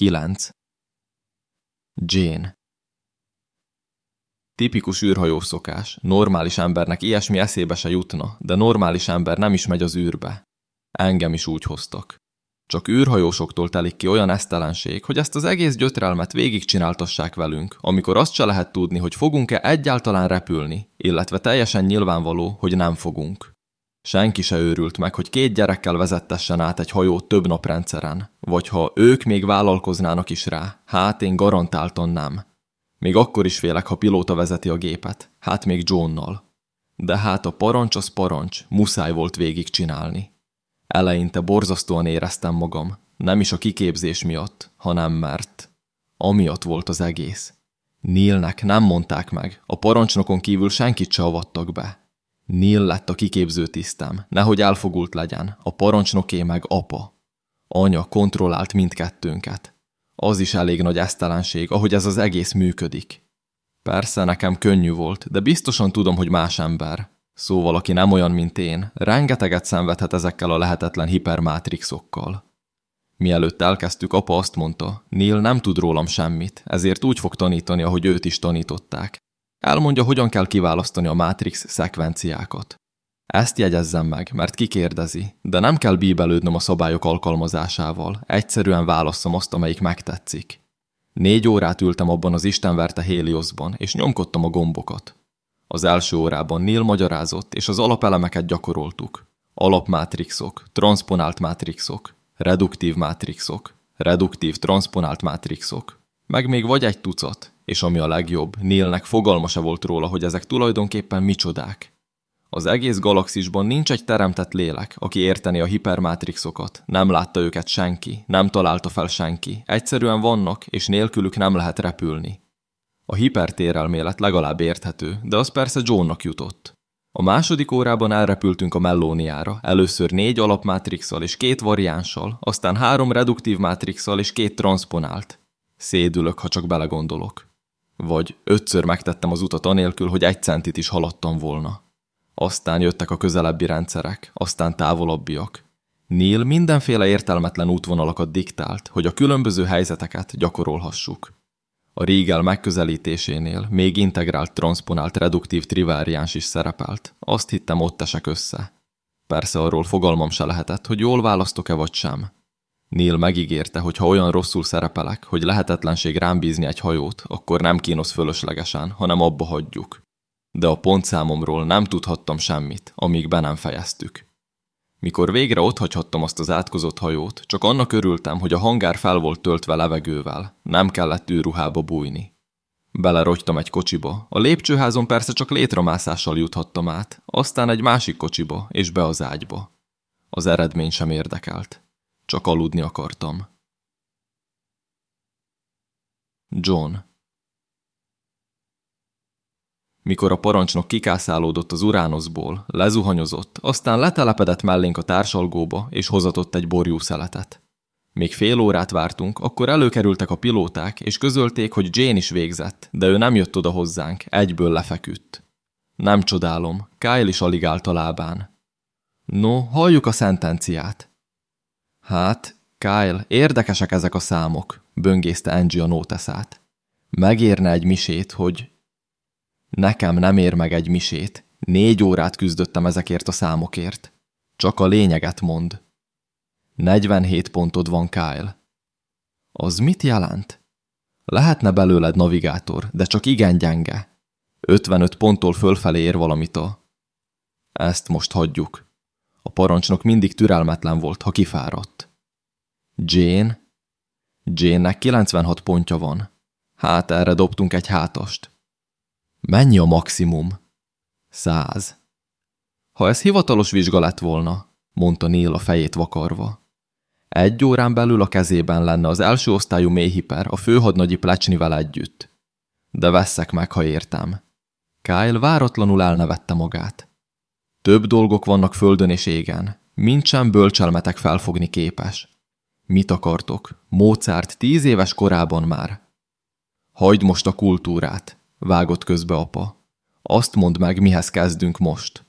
9. Jane Tipikus űrhajós szokás. Normális embernek ilyesmi eszébe se jutna, de normális ember nem is megy az űrbe. Engem is úgy hoztak. Csak űrhajósoktól telik ki olyan esztelenség, hogy ezt az egész gyötrelmet végigcsináltassák velünk, amikor azt se lehet tudni, hogy fogunk-e egyáltalán repülni, illetve teljesen nyilvánvaló, hogy nem fogunk. Senki se őrült meg, hogy két gyerekkel vezettessen át egy hajót több naprendszeren, vagy ha ők még vállalkoznának is rá, hát én garantáltan nem. Még akkor is félek, ha pilóta vezeti a gépet, hát még Johnnal. De hát a parancs az parancs, muszáj volt végig csinálni. Eleinte borzasztóan éreztem magam, nem is a kiképzés miatt, hanem mert. Amiatt volt az egész. Nilnek nem mondták meg, a parancsnokon kívül senkit se avattak be. Neil lett a kiképző tisztem, nehogy elfogult legyen, a parancsnoké meg apa. Anya kontrollált mindkettőnket. Az is elég nagy esztelenség, ahogy ez az egész működik. Persze nekem könnyű volt, de biztosan tudom, hogy más ember. Szóval, aki nem olyan, mint én, rengeteget szenvedhet ezekkel a lehetetlen hipermátrixokkal. Mielőtt elkezdtük, apa azt mondta, Neil nem tud rólam semmit, ezért úgy fog tanítani, ahogy őt is tanították. Elmondja, hogyan kell kiválasztani a Matrix szekvenciákat. Ezt jegyezzem meg, mert kikérdezi, de nem kell bíbelődnöm a szabályok alkalmazásával, egyszerűen válaszom azt, amelyik megtetszik. Négy órát ültem abban az istenverte Hélioszban, és nyomkodtam a gombokat. Az első órában Neil magyarázott, és az alapelemeket gyakoroltuk. Alapmátrixok, transponált mátrixok, reduktív mátrixok, reduktív transponált mátrixok, meg még vagy egy tucat, és ami a legjobb, Nilnek fogalma se volt róla, hogy ezek tulajdonképpen micsodák. Az egész galaxisban nincs egy teremtett lélek, aki érteni a hipermátrixokat. Nem látta őket senki, nem találta fel senki. Egyszerűen vannak, és nélkülük nem lehet repülni. A hipertérelmélet legalább érthető, de az persze Johnnak jutott. A második órában elrepültünk a Mellóniára, először négy alapmátrixal és két variánssal, aztán három reduktív mátrixal és két transponált. Szédülök, ha csak belegondolok. Vagy ötször megtettem az utat anélkül, hogy egy centit is haladtam volna. Aztán jöttek a közelebbi rendszerek, aztán távolabbiak. Neil mindenféle értelmetlen útvonalakat diktált, hogy a különböző helyzeteket gyakorolhassuk. A Riegel megközelítésénél még integrált transponált reduktív triváriáns is szerepelt. Azt hittem, ott esek össze. Persze arról fogalmam se lehetett, hogy jól választok-e vagy sem. Neil megígérte, hogy ha olyan rosszul szerepelek, hogy lehetetlenség rám bízni egy hajót, akkor nem kínosz fölöslegesen, hanem abba hagyjuk. De a pontszámomról nem tudhattam semmit, amíg be nem fejeztük. Mikor végre otthagyhattam azt az átkozott hajót, csak annak örültem, hogy a hangár fel volt töltve levegővel, nem kellett űrruhába bújni. Belerogytam egy kocsiba, a lépcsőházon persze csak létramászással juthattam át, aztán egy másik kocsiba és be az ágyba. Az eredmény sem érdekelt. Csak aludni akartam. John Mikor a parancsnok kikászálódott az uránoszból, lezuhanyozott, aztán letelepedett mellénk a társalgóba, és hozatott egy borjú szeletet. Még fél órát vártunk, akkor előkerültek a pilóták, és közölték, hogy Jane is végzett, de ő nem jött oda hozzánk, egyből lefeküdt. Nem csodálom, Kyle is alig állt a lábán. No, halljuk a szentenciát. Hát, Kyle, érdekesek ezek a számok, böngészte Angie a nóteszát. Megérne egy misét, hogy... Nekem nem ér meg egy misét. Négy órát küzdöttem ezekért a számokért. Csak a lényeget mond. 47 pontod van, Kyle. Az mit jelent? Lehetne belőled navigátor, de csak igen gyenge. 55 ponttól fölfelé ér valamit a... Ezt most hagyjuk. A parancsnok mindig türelmetlen volt, ha kifáradt. Jane? Jane-nek 96 pontja van. Hát erre dobtunk egy hátast. Mennyi a maximum? Száz. Ha ez hivatalos vizsga lett volna, mondta Neil a fejét vakarva. Egy órán belül a kezében lenne az első osztályú mélyhiper a főhadnagyi plecsnivel együtt. De veszek meg, ha értem. Kyle váratlanul elnevette magát. Több dolgok vannak földön és égen, mint sem bölcselmetek felfogni képes. Mit akartok? Mozart tíz éves korában már. Hagyd most a kultúrát, vágott közbe apa. Azt mondd meg, mihez kezdünk most.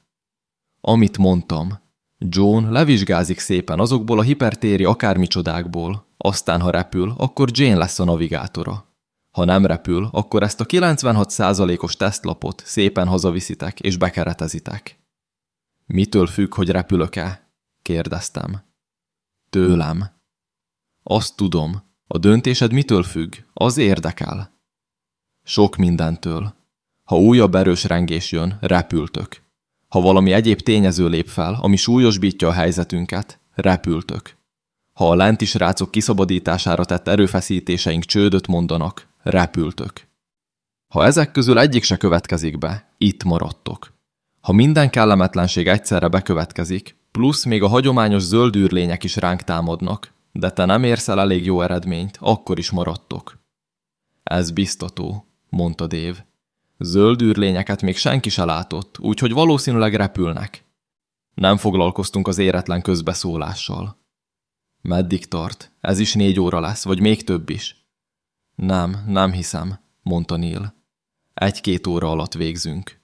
Amit mondtam. John levizsgázik szépen azokból a hipertéri akármicsodákból, Aztán, ha repül, akkor Jane lesz a navigátora. Ha nem repül, akkor ezt a 96%-os tesztlapot szépen hazaviszitek és bekeretezitek. Mitől függ, hogy repülök-e? kérdeztem. Tőlem. Azt tudom. A döntésed mitől függ? Az érdekel. Sok mindentől. Ha újabb erős rengés jön, repültök. Ha valami egyéb tényező lép fel, ami súlyosbítja a helyzetünket, repültök. Ha a lenti srácok kiszabadítására tett erőfeszítéseink csődöt mondanak, repültök. Ha ezek közül egyik se következik be, itt maradtok. Ha minden kellemetlenség egyszerre bekövetkezik, plusz még a hagyományos zöld űrlények is ránk támadnak, de te nem érsz el elég jó eredményt, akkor is maradtok. Ez biztató, mondta Dév. Zöld űrlényeket még senki se látott, úgyhogy valószínűleg repülnek. Nem foglalkoztunk az éretlen közbeszólással. Meddig tart? Ez is négy óra lesz, vagy még több is? Nem, nem hiszem, mondta Neil. Egy-két óra alatt végzünk.